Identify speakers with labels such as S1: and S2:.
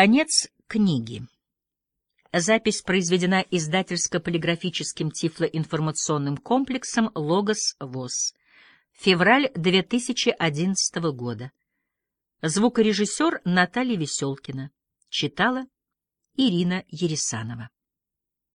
S1: Конец книги. Запись произведена издательско-полиграфическим тифлоинформационным комплексом «Логос ВОЗ». Февраль 2011 года. Звукорежиссер Наталья Веселкина. Читала Ирина Ересанова.